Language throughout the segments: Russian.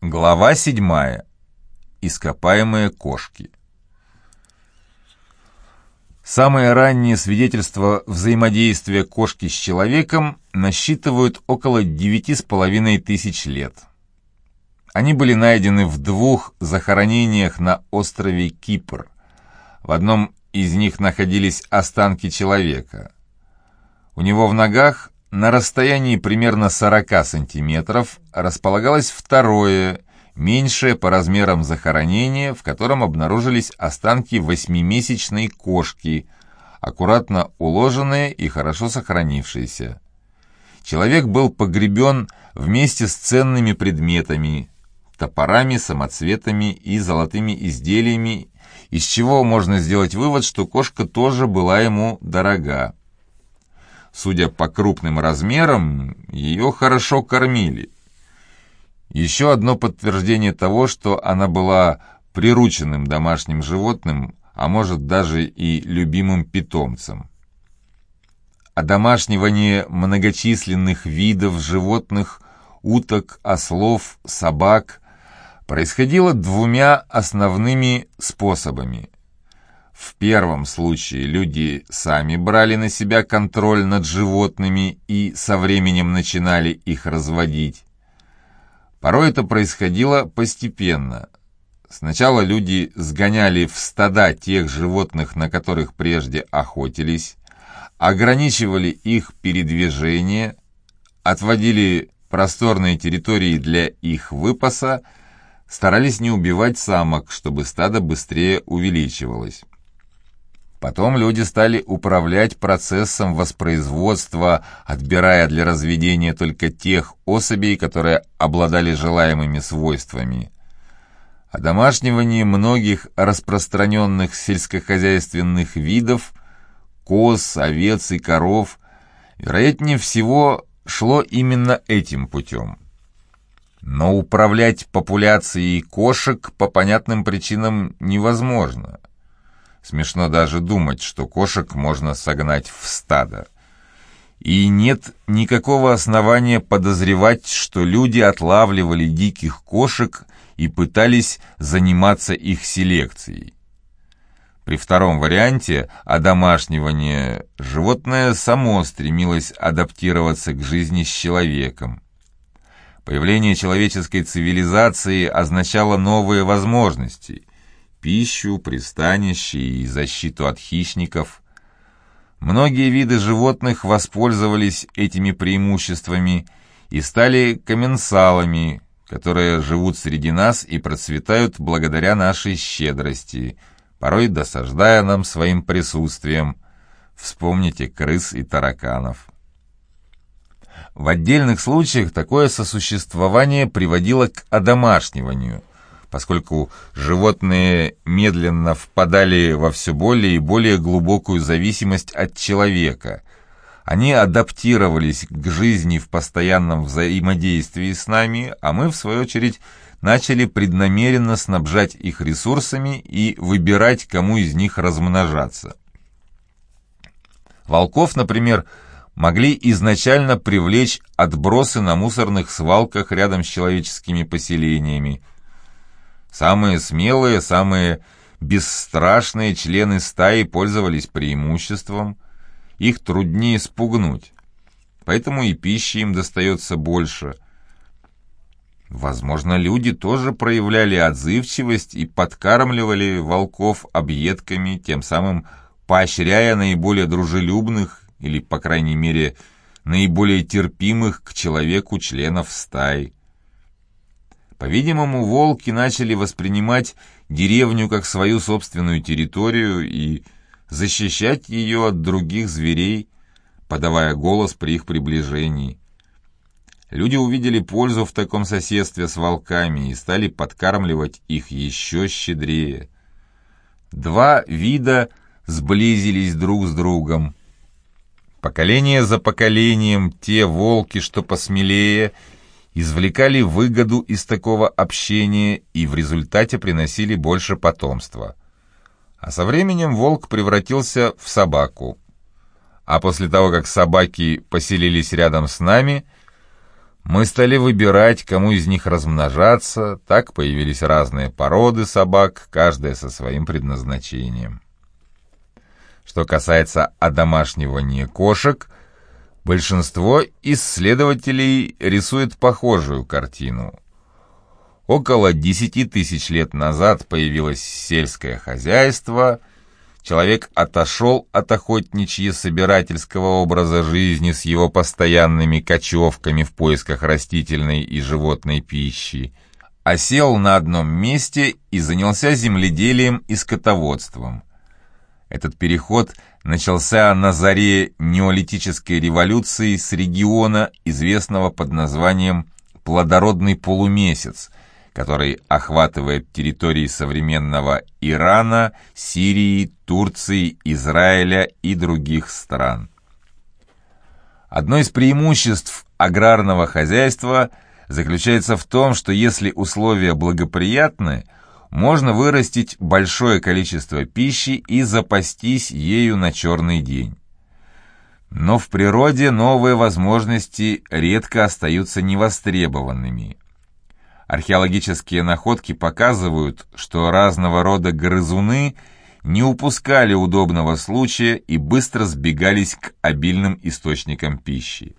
Глава седьмая. Ископаемые кошки. Самые ранние свидетельства взаимодействия кошки с человеком насчитывают около девяти с половиной тысяч лет. Они были найдены в двух захоронениях на острове Кипр. В одном из них находились останки человека. У него в ногах на расстоянии примерно 40 сантиметров располагалось второе, меньшее по размерам захоронение, в котором обнаружились останки восьмимесячной кошки, аккуратно уложенные и хорошо сохранившиеся. Человек был погребен вместе с ценными предметами, топорами, самоцветами и золотыми изделиями, из чего можно сделать вывод, что кошка тоже была ему дорога. Судя по крупным размерам, ее хорошо кормили. Еще одно подтверждение того, что она была прирученным домашним животным, а может даже и любимым питомцем. Одомашнивание многочисленных видов животных, уток, ослов, собак происходило двумя основными способами – в первом случае люди сами брали на себя контроль над животными и со временем начинали их разводить. Порой это происходило постепенно. Сначала люди сгоняли в стада тех животных, на которых прежде охотились, ограничивали их передвижение, отводили просторные территории для их выпаса, старались не убивать самок, чтобы стадо быстрее увеличивалось. Потом люди стали управлять процессом воспроизводства, отбирая для разведения только тех особей, которые обладали желаемыми свойствами. Одомашнивание многих распространенных сельскохозяйственных видов, коз, овец и коров, вероятнее всего, шло именно этим путем. Но управлять популяцией кошек по понятным причинам невозможно – Смешно даже думать, что кошек можно согнать в стадо. И нет никакого основания подозревать, что люди отлавливали диких кошек и пытались заниматься их селекцией. При втором варианте одомашнивания животное само стремилось адаптироваться к жизни с человеком. Появление человеческой цивилизации означало новые возможности, пищу, пристанище и защиту от хищников. Многие виды животных воспользовались этими преимуществами и стали комменсалами, которые живут среди нас и процветают благодаря нашей щедрости, порой досаждая нам своим присутствием. Вспомните крыс и тараканов. В отдельных случаях такое сосуществование приводило к одомашниванию – поскольку животные медленно впадали во все более и более глубокую зависимость от человека. Они адаптировались к жизни в постоянном взаимодействии с нами, а мы, в свою очередь, начали преднамеренно снабжать их ресурсами и выбирать, кому из них размножаться. Волков, например, могли изначально привлечь отбросы на мусорных свалках рядом с человеческими поселениями – Самые смелые, самые бесстрашные члены стаи пользовались преимуществом, их труднее спугнуть, поэтому и пищи им достается больше. Возможно, люди тоже проявляли отзывчивость и подкармливали волков объедками, тем самым поощряя наиболее дружелюбных или, по крайней мере, наиболее терпимых к человеку членов стаи. По-видимому, волки начали воспринимать деревню как свою собственную территорию и защищать ее от других зверей, подавая голос при их приближении. Люди увидели пользу в таком соседстве с волками и стали подкармливать их еще щедрее. Два вида сблизились друг с другом. Поколение за поколением те волки, что посмелее – извлекали выгоду из такого общения и в результате приносили больше потомства. А со временем волк превратился в собаку. А после того, как собаки поселились рядом с нами, Мы стали выбирать, кому из них размножаться, так появились разные породы собак, каждая со своим предназначением. Что касается одомашнивания кошек, большинство исследователей рисует похожую картину. Около десяти тысяч лет назад появилось сельское хозяйство – Человек отошел от охотничьи-собирательского образа жизни с его постоянными кочевками в поисках растительной и животной пищи, осел на одном месте и занялся земледелием и скотоводством. Этот переход начался на заре неолитической революции с региона, известного под названием «плодородный полумесяц», который охватывает территории современного Ирана, Сирии, Турции, Израиля и других стран. Одно из преимуществ аграрного хозяйства заключается в том, что если условия благоприятны, можно вырастить большое количество пищи и запастись ею на черный день. Но в природе новые возможности редко остаются невостребованными. Археологические находки показывают, что разного рода грызуны не упускали удобного случая и быстро сбегались к обильным источникам пищи.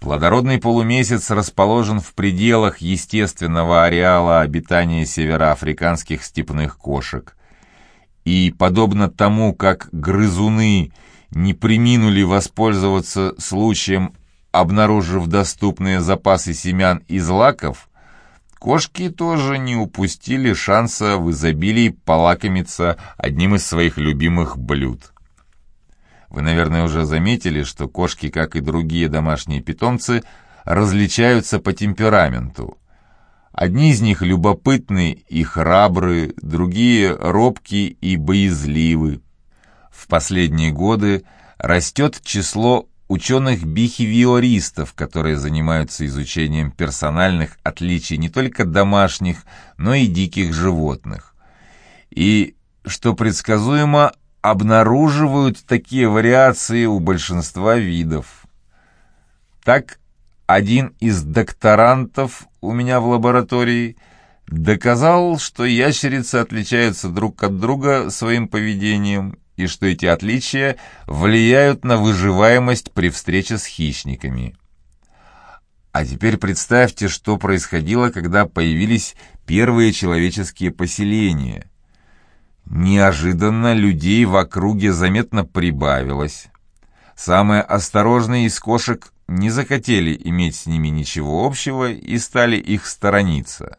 Плодородный полумесяц расположен в пределах естественного ареала обитания североафриканских степных кошек. И, подобно тому, как грызуны не приминули воспользоваться случаем, обнаружив доступные запасы семян и злаков, Кошки тоже не упустили шанса в изобилии полакомиться одним из своих любимых блюд. Вы, наверное, уже заметили, что кошки, как и другие домашние питомцы, различаются по темпераменту. Одни из них любопытны и храбры, другие робкие и боязливы. В последние годы растет число ученых-бихевиористов, которые занимаются изучением персональных отличий не только домашних, но и диких животных. И, что предсказуемо, обнаруживают такие вариации у большинства видов. Так, один из докторантов у меня в лаборатории доказал, что ящерицы отличаются друг от друга своим поведением и что эти отличия влияют на выживаемость при встрече с хищниками. А теперь представьте, что происходило, когда появились первые человеческие поселения. Неожиданно людей в округе заметно прибавилось. Самые осторожные из кошек не захотели иметь с ними ничего общего и стали их сторониться.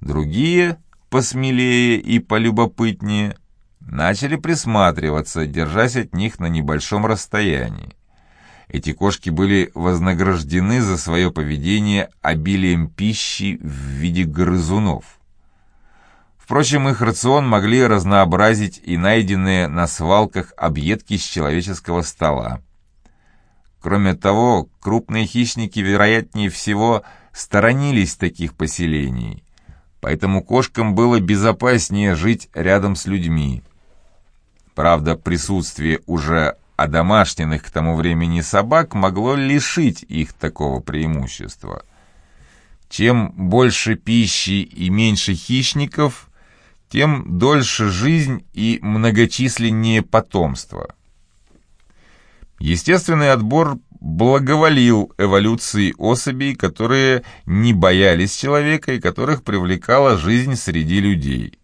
Другие, посмелее и полюбопытнее, начали присматриваться, держась от них на небольшом расстоянии. Эти кошки были вознаграждены за свое поведение обилием пищи в виде грызунов. Впрочем, их рацион могли разнообразить и найденные на свалках объедки с человеческого стола. Кроме того, крупные хищники, вероятнее всего, сторонились таких поселений, поэтому кошкам было безопаснее жить рядом с людьми. Правда, присутствие уже одомашненных к тому времени собак могло лишить их такого преимущества. Чем больше пищи и меньше хищников, тем дольше жизнь и многочисленнее потомство. Естественный отбор благоволил эволюции особей, которые не боялись человека и которых привлекала жизнь среди людей.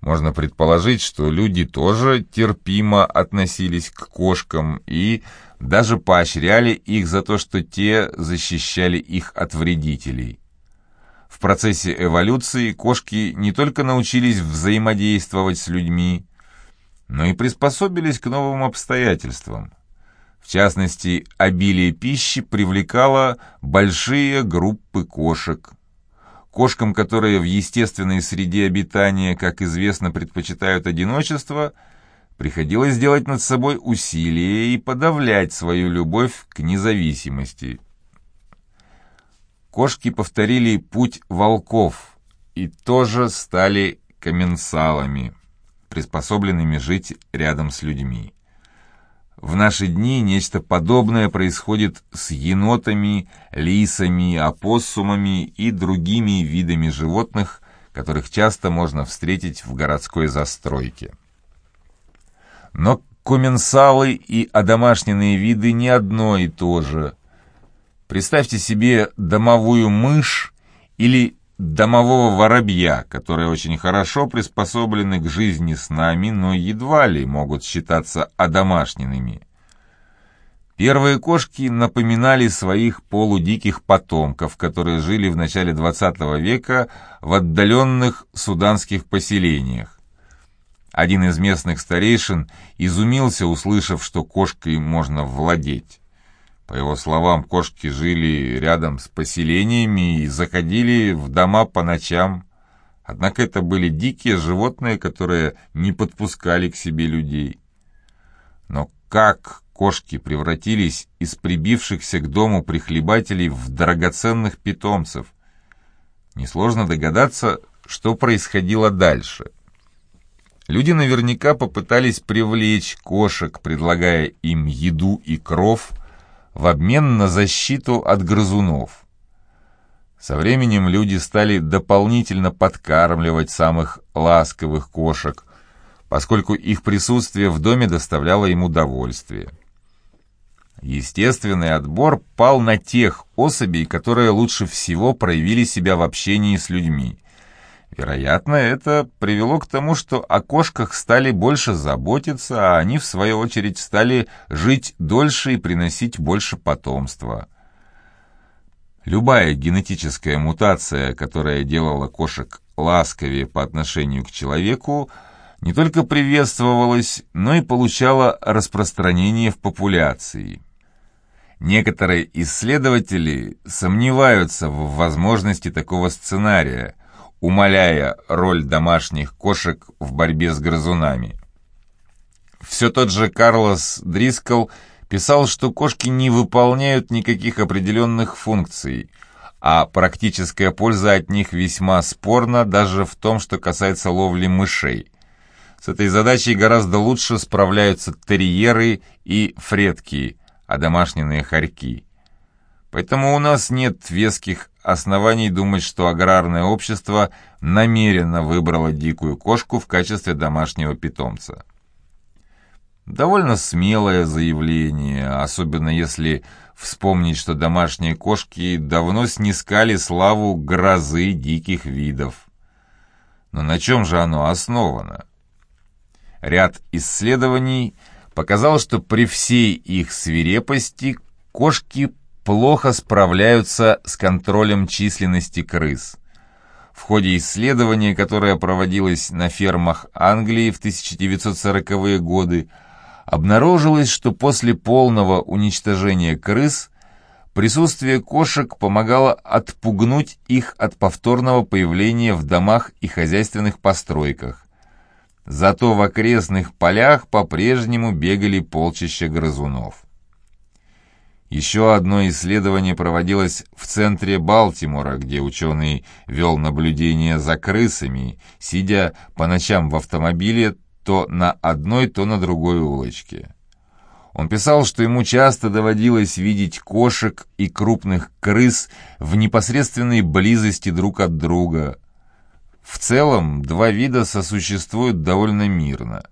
Можно предположить, что люди тоже терпимо относились к кошкам и даже поощряли их за то, что те защищали их от вредителей. В процессе эволюции кошки не только научились взаимодействовать с людьми, но и приспособились к новым обстоятельствам. В частности, обилие пищи привлекало большие группы кошек, Кошкам, которые в естественной среде обитания, как известно, предпочитают одиночество, приходилось делать над собой усилия и подавлять свою любовь к независимости. Кошки повторили путь волков и тоже стали комменсалами, приспособленными жить рядом с людьми. В наши дни нечто подобное происходит с енотами, лисами, опоссумами и другими видами животных, которых часто можно встретить в городской застройке. Но комменсалы и одомашненные виды не одно и то же. Представьте себе домовую мышь или домового воробья, которые очень хорошо приспособлены к жизни с нами, но едва ли могут считаться одомашненными. Первые кошки напоминали своих полудиких потомков, которые жили в начале XX века в отдаленных суданских поселениях. Один из местных старейшин изумился, услышав, что кошкой можно владеть. По его словам, кошки жили рядом с поселениями и заходили в дома по ночам. Однако это были дикие животные, которые не подпускали к себе людей. Но как кошки превратились из прибившихся к дому прихлебателей в драгоценных питомцев? Несложно догадаться, что происходило дальше. Люди наверняка попытались привлечь кошек, предлагая им еду и кров, в обмен на защиту от грызунов. Со временем люди стали дополнительно подкармливать самых ласковых кошек, поскольку их присутствие в доме доставляло им удовольствие. Естественный отбор пал на тех особей, которые лучше всего проявили себя в общении с людьми – Вероятно, это привело к тому, что о кошках стали больше заботиться, а они, в свою очередь, стали жить дольше и приносить больше потомства. Любая генетическая мутация, которая делала кошек ласковее по отношению к человеку, не только приветствовалась, но и получала распространение в популяции. Некоторые исследователи сомневаются в возможности такого сценария – умаляя роль домашних кошек в борьбе с грызунами. Все тот же Карлос Дрискл писал, что кошки не выполняют никаких определенных функций, а практическая польза от них весьма спорна даже в том, что касается ловли мышей. С этой задачей гораздо лучше справляются терьеры и фредки, а домашние хорьки. Поэтому у нас нет веских оснований думать, что аграрное общество намеренно выбрало дикую кошку в качестве домашнего питомца. Довольно смелое заявление, особенно если вспомнить, что домашние кошки давно снискали славу грозы диких видов. Но на чем же оно основано? Ряд исследований показал, что при всей их свирепости кошки плохо справляются с контролем численности крыс. В ходе исследования, которое проводилось на фермах Англии в 1940-е годы, обнаружилось, что после полного уничтожения крыс присутствие кошек помогало отпугнуть их от повторного появления в домах и хозяйственных постройках. Зато в окрестных полях по-прежнему бегали полчища грызунов. Еще одно исследование проводилось в центре Балтимора, где ученый вел наблюдение за крысами, сидя по ночам в автомобиле то на одной, то на другой улочке. Он писал, что ему часто доводилось видеть кошек и крупных крыс в непосредственной близости друг от друга. В целом, два вида сосуществуют довольно мирно.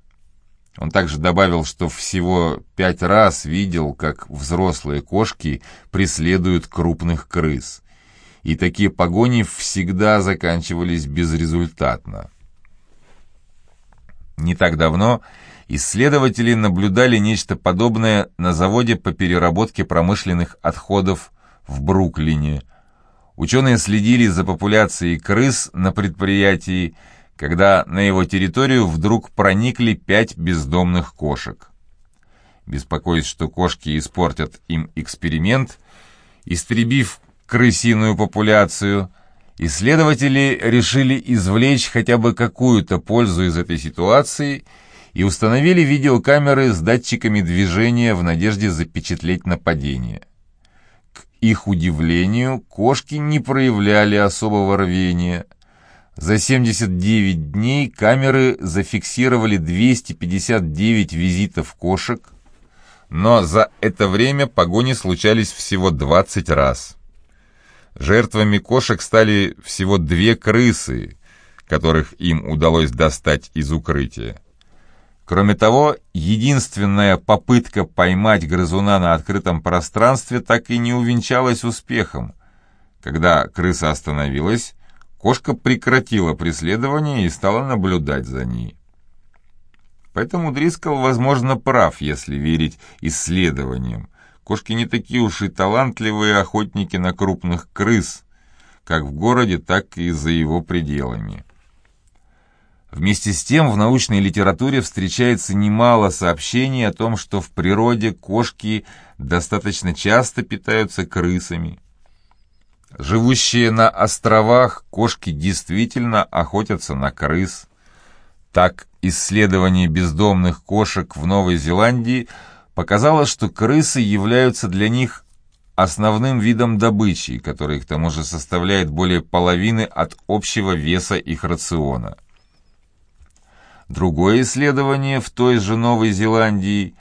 Он также добавил, что всего пять раз видел, как взрослые кошки преследуют крупных крыс. И такие погони всегда заканчивались безрезультатно. Не так давно исследователи наблюдали нечто подобное на заводе по переработке промышленных отходов в Бруклине. Ученые следили за популяцией крыс на предприятии когда на его территорию вдруг проникли пять бездомных кошек. Беспокоясь, что кошки испортят им эксперимент, истребив крысиную популяцию, исследователи решили извлечь хотя бы какую-то пользу из этой ситуации и установили видеокамеры с датчиками движения в надежде запечатлеть нападение. К их удивлению, кошки не проявляли особого рвения – за 79 дней камеры зафиксировали 259 визитов кошек, но за это время погони случались всего 20 раз. Жертвами кошек стали всего две крысы, которых им удалось достать из укрытия. Кроме того, единственная попытка поймать грызуна на открытом пространстве так и не увенчалась успехом. Когда крыса остановилась, кошка прекратила преследование и стала наблюдать за ней. Поэтому Дрискл, возможно, прав, если верить исследованиям. Кошки не такие уж и талантливые охотники на крупных крыс, как в городе, так и за его пределами. Вместе с тем в научной литературе встречается немало сообщений о том, что в природе кошки достаточно часто питаются крысами. Живущие на островах кошки действительно охотятся на крыс. Так, исследование бездомных кошек в Новой Зеландии показало, что крысы являются для них основным видом добычи, который к тому же составляет более половины от общего веса их рациона. Другое исследование в той же Новой Зеландии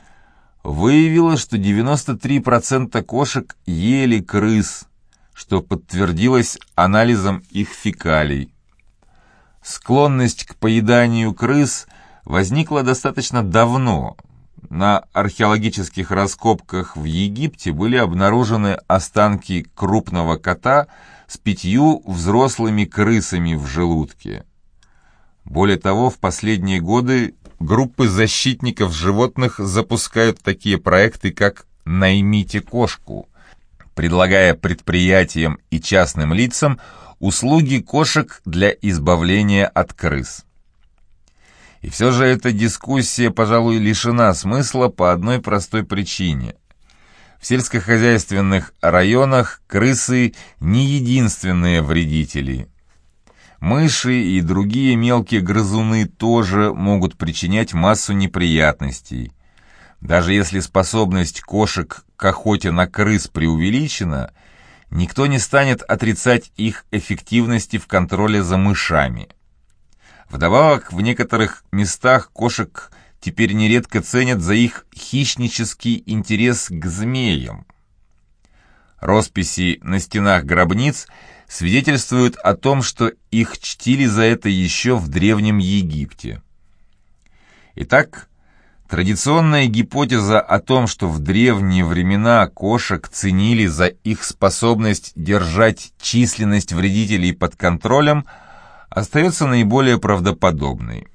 выявило, что 93% кошек ели крыс, что подтвердилось анализом их фекалий. Склонность к поеданию крыс возникла достаточно давно. На археологических раскопках в Египте были обнаружены останки крупного кота с пятью взрослыми крысами в желудке. Более того, в последние годы группы защитников животных запускают такие проекты, как «Наймите кошку», предлагая предприятиям и частным лицам услуги кошек для избавления от крыс. И все же эта дискуссия, пожалуй, лишена смысла по одной простой причине. В сельскохозяйственных районах крысы не единственные вредители – Мыши и другие мелкие грызуны тоже могут причинять массу неприятностей. Даже если способность кошек к охоте на крыс преувеличена, никто не станет отрицать их эффективности в контроле за мышами. Вдобавок, в некоторых местах кошек теперь нередко ценят за их хищнический интерес к змеям. Росписи на стенах гробниц – свидетельствуют о том, что их чтили за это еще в Древнем Египте. Итак, традиционная гипотеза о том, что в древние времена кошек ценили за их способность держать численность вредителей под контролем, остается наиболее правдоподобной.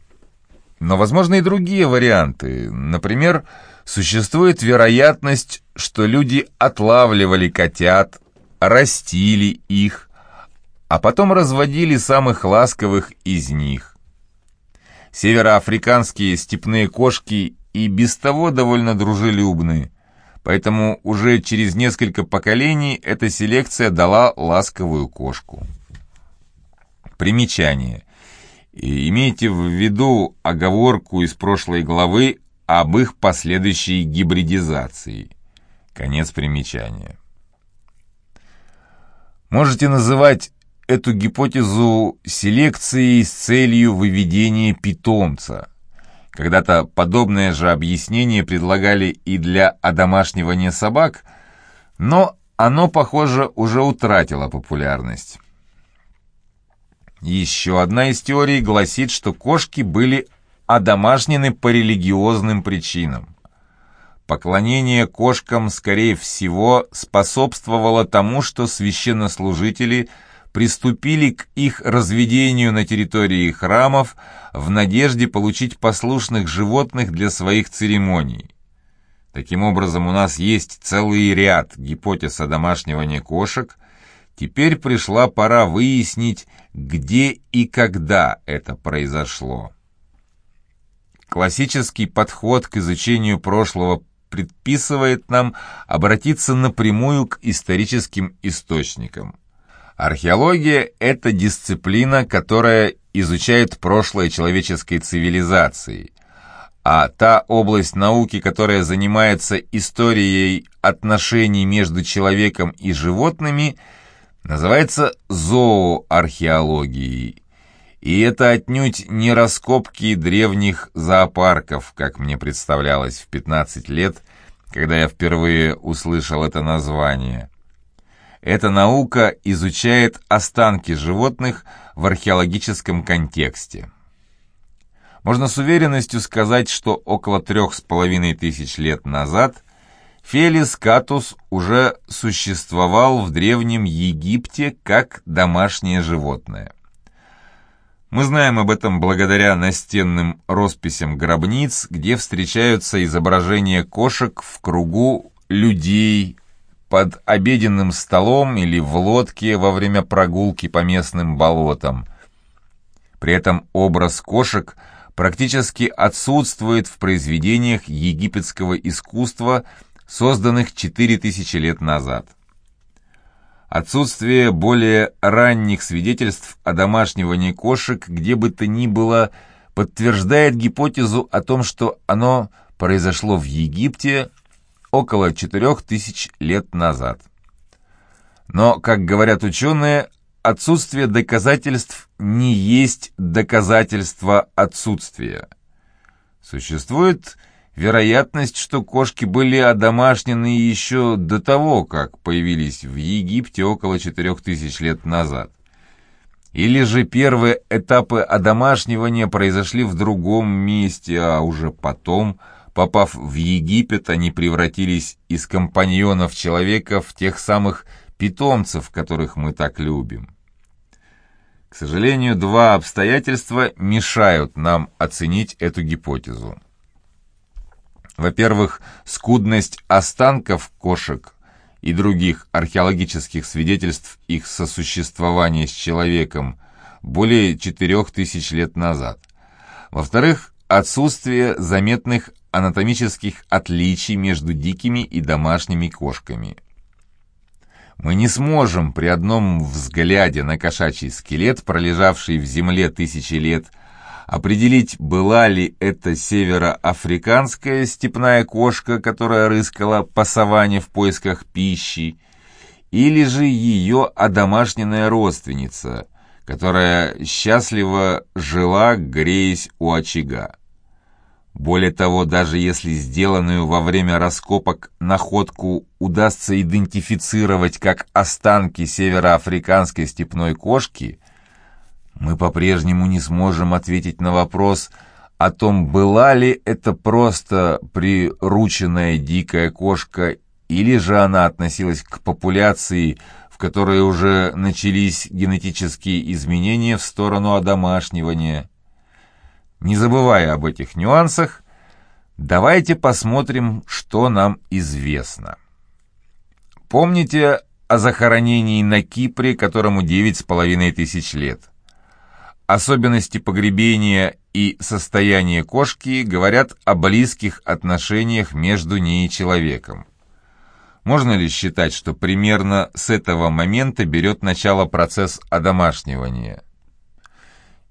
Но возможны и другие варианты. Например, существует вероятность, что люди отлавливали котят, растили их, а потом разводили самых ласковых из них. Североафриканские степные кошки и без того довольно дружелюбны, поэтому уже через несколько поколений эта селекция дала ласковую кошку. Примечание. имейте в виду оговорку из прошлой главы об их последующей гибридизации. Конец примечания. Можете называть эту гипотезу селекцией с целью выведения питомца. Когда-то подобное же объяснение предлагали и для одомашнивания собак, но оно, похоже, уже утратило популярность. Еще одна из теорий гласит, что кошки были одомашнены по религиозным причинам. Поклонение кошкам, скорее всего, способствовало тому, что священнослужители – приступили к их разведению на территории храмов в надежде получить послушных животных для своих церемоний. Таким образом, у нас есть целый ряд гипотез о домашнивании кошек. Теперь пришла пора выяснить, где и когда это произошло. Классический подход к изучению прошлого предписывает нам обратиться напрямую к историческим источникам. Археология – это дисциплина, которая изучает прошлое человеческой цивилизации, а та область науки, которая занимается историей отношений между человеком и животными, называется зооархеологией. И это отнюдь не раскопки древних зоопарков, как мне представлялось в 15 лет, когда я впервые услышал это название. Эта наука изучает останки животных в археологическом контексте. Можно с уверенностью сказать, что около трех с половиной тысяч лет назад Фелис катус уже существовал в Древнем Египте как домашнее животное. Мы знаем об этом благодаря настенным росписям гробниц, где встречаются изображения кошек в кругу людей под обеденным столом или в лодке во время прогулки по местным болотам. При этом образ кошек практически отсутствует в произведениях египетского искусства, созданных 4000 лет назад. Отсутствие более ранних свидетельств о домашнивании кошек где бы то ни было подтверждает гипотезу о том, что оно произошло в Египте около 4000 лет назад. Но, как говорят ученые, отсутствие доказательств не есть доказательство отсутствия. Существует вероятность, что кошки были одомашнены еще до того, как появились в Египте около 4000 лет назад. Или же первые этапы одомашнивания произошли в другом месте, а уже потом, попав в Египет, они превратились из компаньонов человека в тех самых питомцев, которых мы так любим. К сожалению, два обстоятельства мешают нам оценить эту гипотезу. Во-первых, скудность останков кошек и других археологических свидетельств их сосуществования с человеком более 4000 лет назад. Во-вторых, отсутствие заметных анатомических отличий между дикими и домашними кошками. Мы не сможем при одном взгляде на кошачий скелет, пролежавший в земле тысячи лет, определить, была ли это североафриканская степная кошка, которая рыскала по саванне в поисках пищи, или же ее одомашненная родственница, которая счастливо жила, греясь у очага. Более того, даже если сделанную во время раскопок находку удастся идентифицировать как останки североафриканской степной кошки – мы по-прежнему не сможем ответить на вопрос о том, была ли это просто прирученная дикая кошка, или же она относилась к популяции, в которой уже начались генетические изменения в сторону одомашнивания. Не забывая об этих нюансах, давайте посмотрим, что нам известно. Помните о захоронении на Кипре, которому девять с половиной тысяч лет? Особенности погребения и состояние кошки говорят о близких отношениях между ней и человеком. Можно ли считать, что примерно с этого момента берет начало процесс одомашнивания?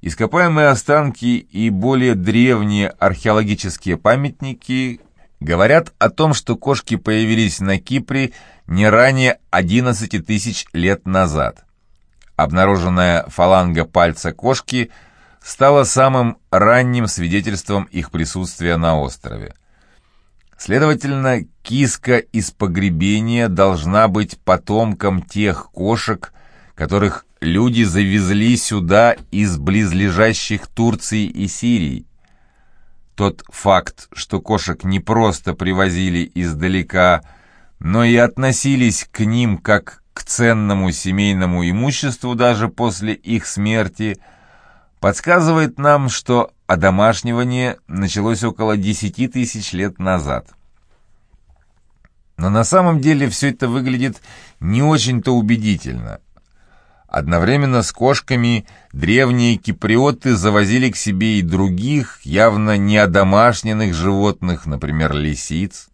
Ископаемые останки и более древние археологические памятники говорят о том, что кошки появились на Кипре не ранее 11 тысяч лет назад – Обнаруженная фаланга пальца кошки стала самым ранним свидетельством их присутствия на острове. Следовательно, киска из погребения должна быть потомком тех кошек, которых люди завезли сюда из близлежащих Турции и Сирии. Тот факт, что кошек не просто привозили издалека, но и относились к ним как к ценному семейному имуществу даже после их смерти, подсказывает нам, что одомашнивание началось около 10 тысяч лет назад. Но на самом деле все это выглядит не очень-то убедительно. Одновременно с кошками древние киприоты завозили к себе и других, явно не одомашненных животных, например, лисиц.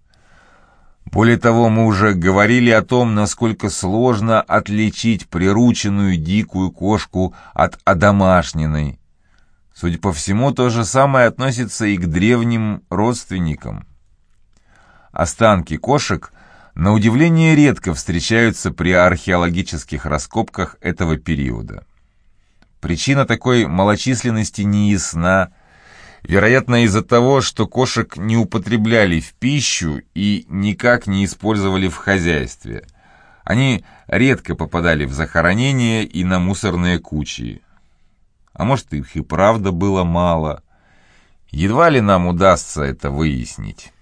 Более того, мы уже говорили о том, насколько сложно отличить прирученную дикую кошку от одомашненной. Судя по всему, то же самое относится и к древним родственникам. Останки кошек, на удивление, редко встречаются при археологических раскопках этого периода. Причина такой малочисленности не ясна, Вероятно, из-за того, что кошек не употребляли в пищу и никак не использовали в хозяйстве. Они редко попадали в захоронения и на мусорные кучи. А может, их и правда было мало. Едва ли нам удастся это выяснить.